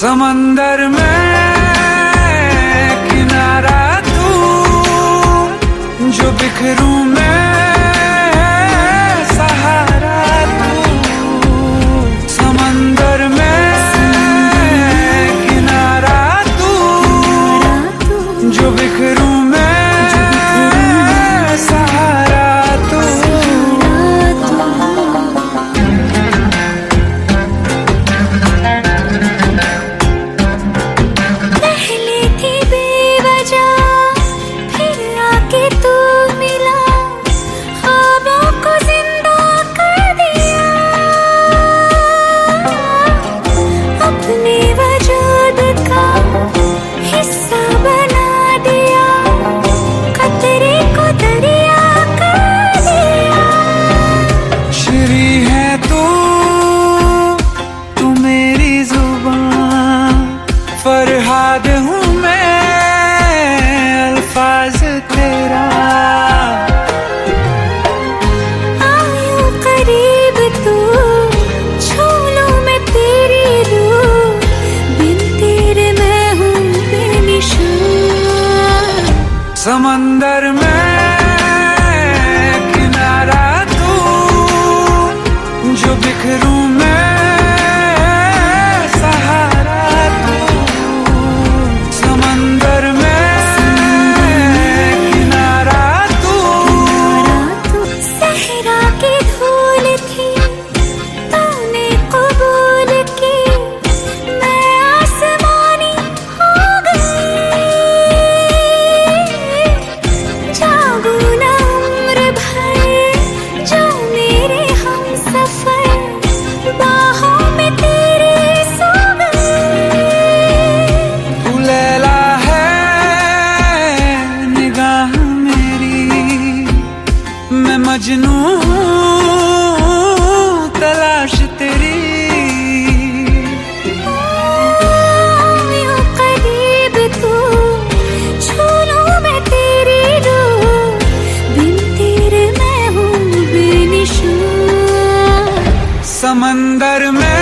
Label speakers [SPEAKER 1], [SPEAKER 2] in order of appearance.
[SPEAKER 1] समंदर में किनारा तू, जो बिखरू मैं, सहारा तू। समंदर में किनारा तू, जो बिखरू मैं समंदर में किनारा तू, जो बिखरू मैं, सहारा तू। समंदर में किनारा तू।
[SPEAKER 2] सहरा की
[SPEAKER 1] धूप मजनू हूँ तलाश तेरी।
[SPEAKER 2] तू छूलू मैं तेरे मैं हूँ
[SPEAKER 1] समंदर में